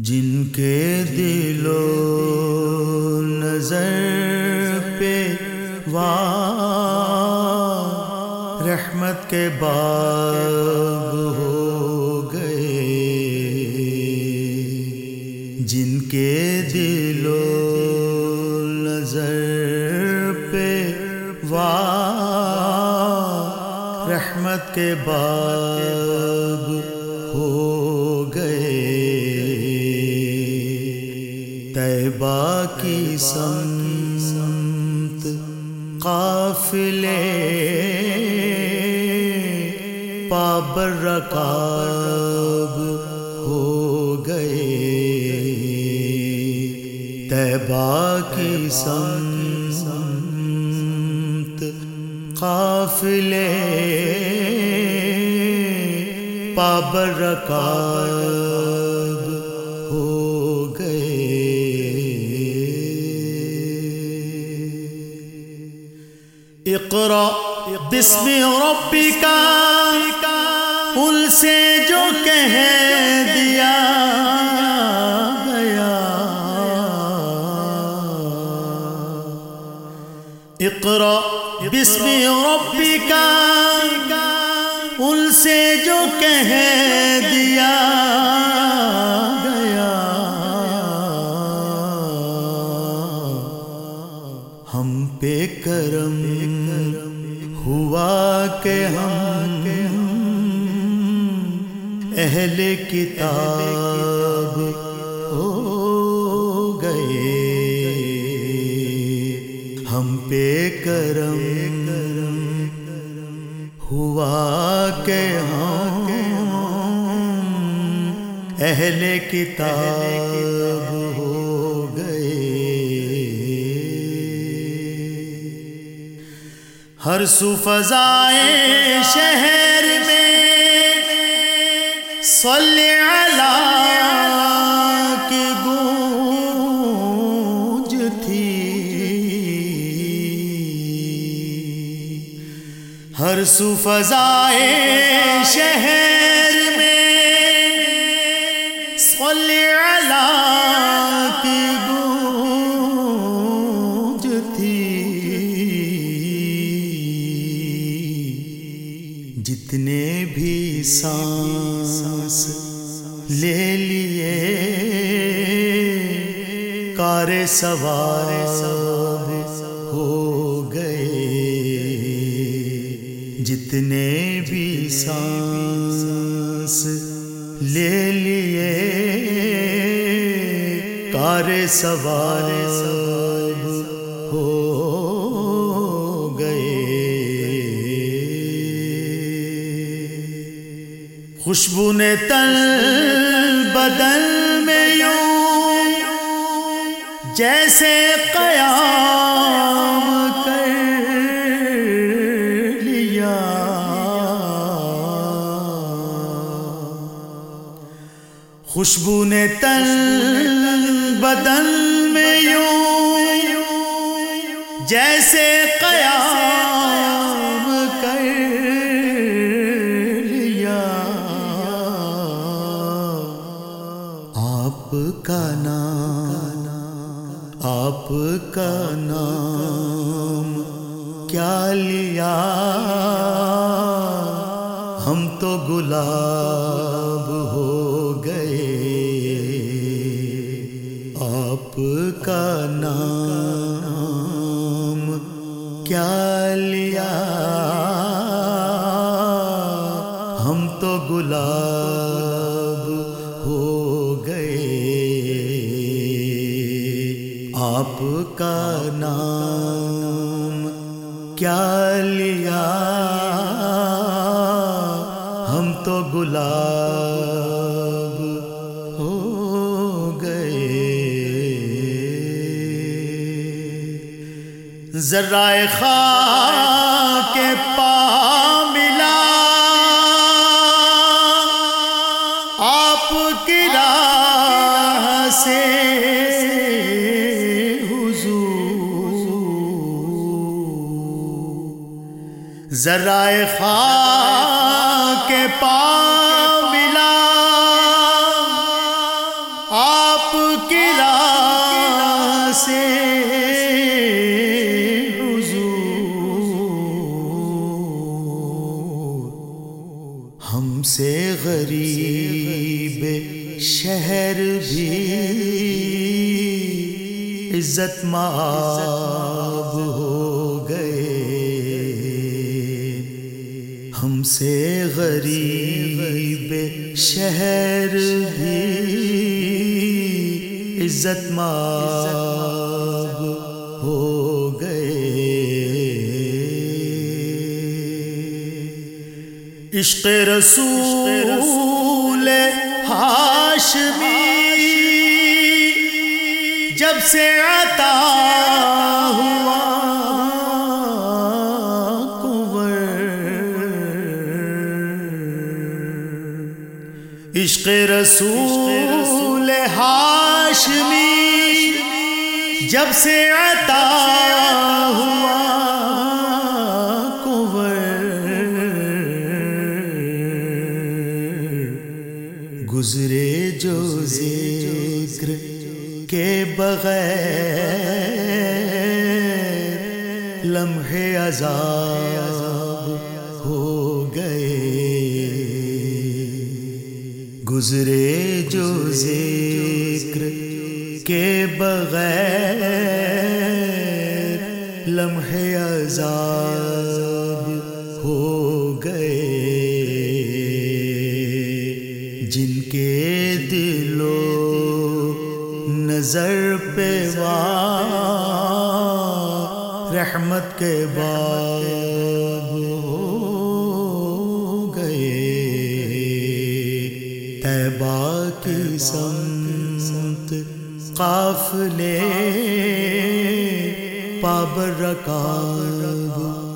جن کے دل و نظر پہ وا رحمت کے باغ ہو گئے۔ جن کے دل و نظر پہ وا رحمت کے باغ ہو کی سمت قافلے پابر رکاب ہو گئے۔ طیبہ کی سمت قافلے پابر رکاب اقرا بسم ربک ان سے جو کہہ دیا گیا۔ اقرا بسم ربک ان سے جو کہہ دیا پہ کرم ہوا کہ ہم اہل کتاب ہو گئے۔ ہم پہ کرم ہوا کہ ہم اہل کتاب ہر سو فضائے شہر میں صلی اللہ کی گونج تھی۔ ہر سو فضائے شہر میں صلی اللہ لیے۔ کار سوار ہو گئے۔ جتنے بھی سانس لے لیے۔ کار سوار ہو گئے۔ خوشبو نے تل بدل میں یوں جیسے قیام کر لیا۔ خوشبو نے تل بدن میں یوں جیسے قیام آپ کا نام آپ کا نام کیا لیا ہم تو گلاب ہو گئے آپ کا نام کیا لیا ہم تو گلاب کا نام کیا لیا؟ ہم تو گلاب ہو گئے۔ ذرائع خاک کے پاس ذرائے خاں کے پا ملا۔ آپ کی راہ سے حضور۔ ہم سے غریب شہر بھی۔ عزت ماب ہو۔ سے غریب شہر بھی عزت ماب ہو گئے۔ عشق رسول ہاشمی جب سے عطا ہوا عشق رسول ہاشمی، جب سے عطا ہوا گزرے جو ذکر کے بغیر لمحے عذاب ہو گئے۔ گزرے جو ذکر کے بغیر لمحے عذاب ہو گئے۔ جن کے دلو نظر پہ رحمت کے باب قافلے پابر رکاب